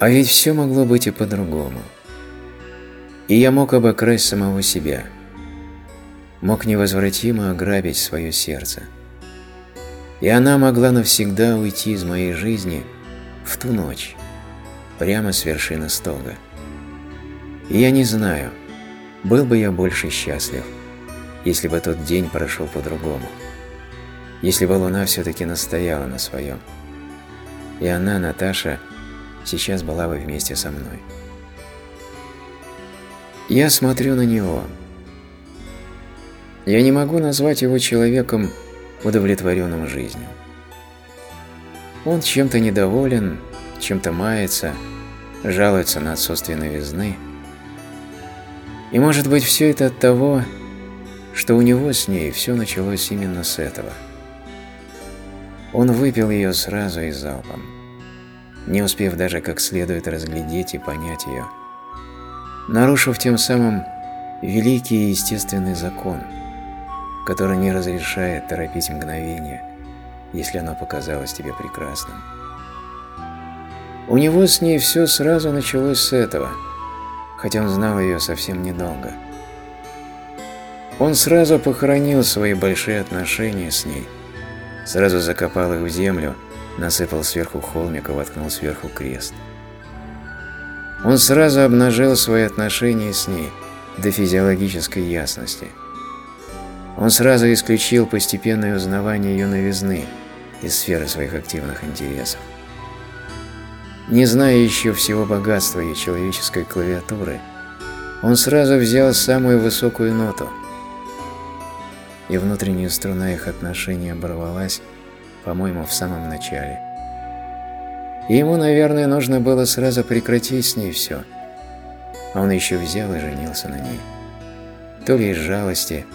А ведь все могло быть и по-другому. И я мог обокрасть самого себя. Мог невозвратимо ограбить свое сердце. И она могла навсегда уйти из моей жизни в ту ночь, прямо с вершины стога. И я не знаю, был бы я больше счастлив, если бы тот день прошел по-другому, если бы Луна все-таки настояла на своем. И она, Наташа, сейчас была бы вместе со мной. Я смотрю на него. Я не могу назвать его человеком, удовлетворенным жизнью. Он чем-то недоволен, чем-то мается, жалуется на отсутствие новизны. И может быть все это от того, что у него с ней все началось именно с этого. Он выпил ее сразу и залпом, не успев даже как следует разглядеть и понять ее, нарушив тем самым великий естественный закон, который не разрешает торопить мгновение, если оно показалось тебе прекрасным. У него с ней все сразу началось с этого, хотя он знал ее совсем недолго. Он сразу похоронил свои большие отношения с ней, сразу закопал их в землю, насыпал сверху холмик и воткнул сверху крест. Он сразу обнажил свои отношения с ней до физиологической ясности. Он сразу исключил постепенное узнавание ее новизны из сферы своих активных интересов. Не зная еще всего богатства ее человеческой клавиатуры, он сразу взял самую высокую ноту, и внутренняя струна их отношений оборвалась, по-моему, в самом начале. И ему, наверное, нужно было сразу прекратить с ней все, а он еще взял и женился на ней. То ли из жалости,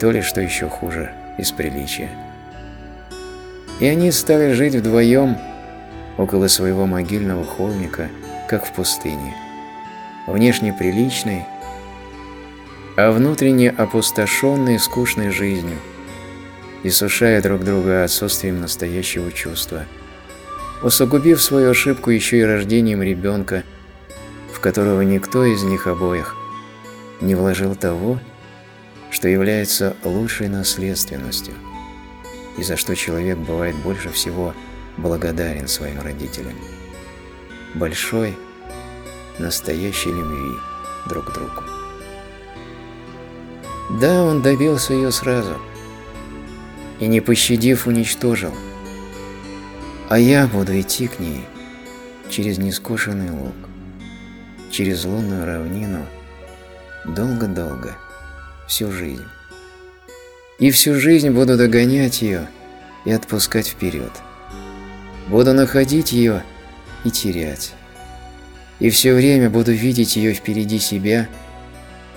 то ли, что еще хуже, из приличия. И они стали жить вдвоем, около своего могильного холмика, как в пустыне, внешне приличной, а внутренне опустошенной скучной жизнью, иссушая друг друга отсутствием настоящего чувства, усугубив свою ошибку еще и рождением ребенка, в которого никто из них обоих не вложил того, что является лучшей наследственностью, и за что человек бывает больше всего – благодарен своим родителям. Большой, настоящей любви друг к другу. Да, он добился ее сразу и, не пощадив, уничтожил. А я буду идти к ней через нескошенный луг, через лунную равнину, долго-долго, всю жизнь. И всю жизнь буду догонять ее и отпускать вперед – Буду находить ее и терять. И все время буду видеть ее впереди себя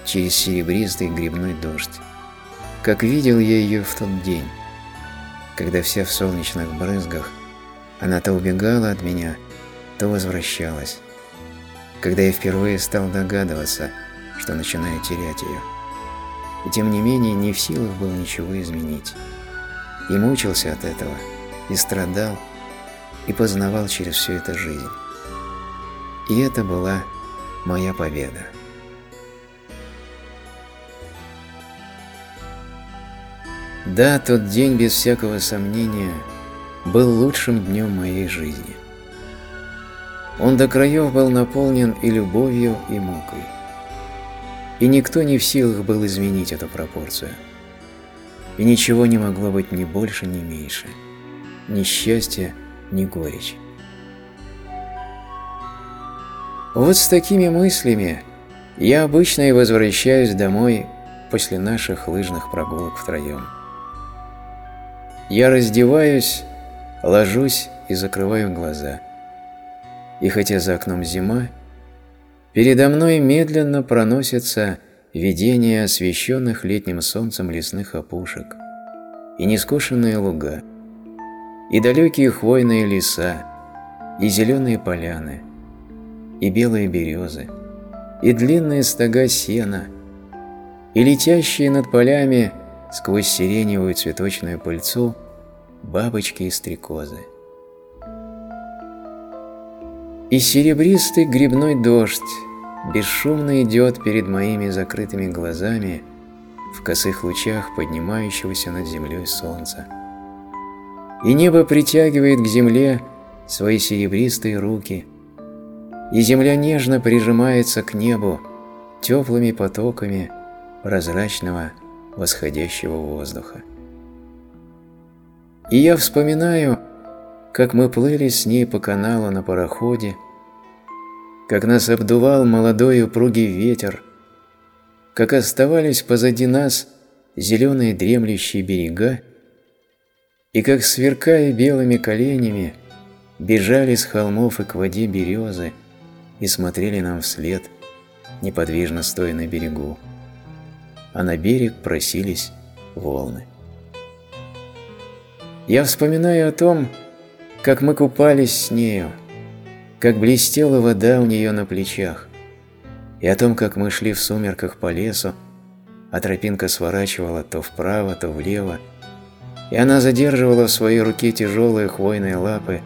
через серебристый грибной дождь, как видел я ее в тот день, когда вся в солнечных брызгах она то убегала от меня, то возвращалась, когда я впервые стал догадываться, что начинаю терять ее. И тем не менее не в силах был ничего изменить. И мучился от этого, и страдал, и познавал через всю эту жизнь. И это была моя победа. Да, тот день, без всякого сомнения, был лучшим днем моей жизни. Он до краев был наполнен и любовью, и мукой. И никто не в силах был изменить эту пропорцию. И ничего не могло быть ни больше, ни меньше. Ни счастья, ни горечь. Вот с такими мыслями я обычно и возвращаюсь домой после наших лыжных прогулок втроем. Я раздеваюсь, ложусь и закрываю глаза. И хотя за окном зима, передо мной медленно проносится видение освещенных летним солнцем лесных опушек и нескошенные луга – и далекие хвойные леса, и зеленые поляны, и белые березы, и длинные стога сена, и летящие над полями сквозь сиреневую цветочную пыльцу бабочки и стрекозы. И серебристый грибной дождь бесшумно идет перед моими закрытыми глазами в косых лучах поднимающегося над землей солнца. И небо притягивает к земле свои серебристые руки, и земля нежно прижимается к небу теплыми потоками прозрачного восходящего воздуха. И я вспоминаю, как мы плыли с ней по каналу на пароходе, как нас обдувал молодой упругий ветер, как оставались позади нас зеленые дремлющие берега, и как, сверкая белыми коленями, бежали с холмов и к воде березы и смотрели нам вслед, неподвижно стоя на берегу, а на берег просились волны. Я вспоминаю о том, как мы купались с нею, как блестела вода у нее на плечах, и о том, как мы шли в сумерках по лесу, а тропинка сворачивала то вправо, то влево, и она задерживала в своей руке тяжелые хвойные лапы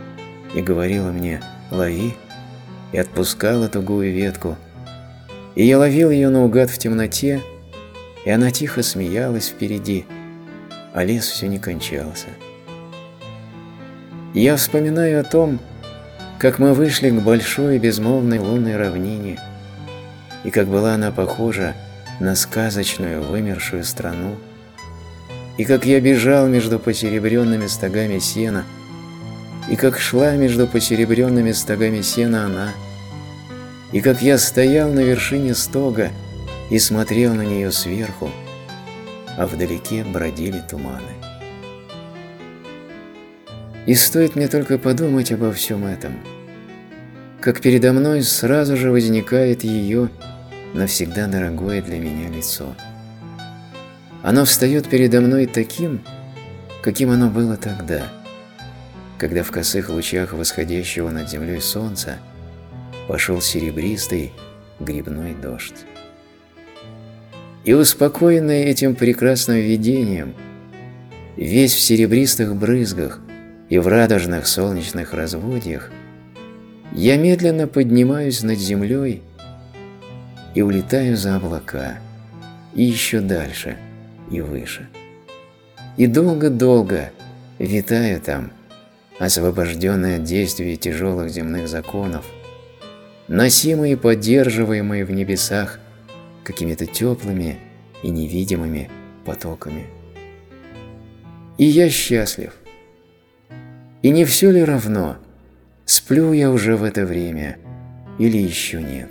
и говорила мне «лови», и отпускала тугую ветку, и я ловил ее наугад в темноте, и она тихо смеялась впереди, а лес все не кончался. Я вспоминаю о том, как мы вышли к большой безмолвной лунной равнине, и как была она похожа на сказочную вымершую страну, и как я бежал между посеребренными стогами сена, и как шла между посеребренными стогами сена она, и как я стоял на вершине стога и смотрел на нее сверху, а вдалеке бродили туманы. И стоит мне только подумать обо всем этом, как передо мной сразу же возникает ее навсегда дорогое для меня лицо. Оно встает передо мной таким, каким оно было тогда, когда в косых лучах восходящего над землей солнца пошел серебристый грибной дождь. И успокоенный этим прекрасным видением, весь в серебристых брызгах, и в радужных солнечных разводьях я медленно поднимаюсь над землей и улетаю за облака, и еще дальше, и выше. И долго-долго витаю там, освобожденный от действия тяжелых земных законов, носимые и поддерживаемые в небесах какими-то теплыми и невидимыми потоками. И я счастлив – и не все ли равно, сплю я уже в это время или еще нет?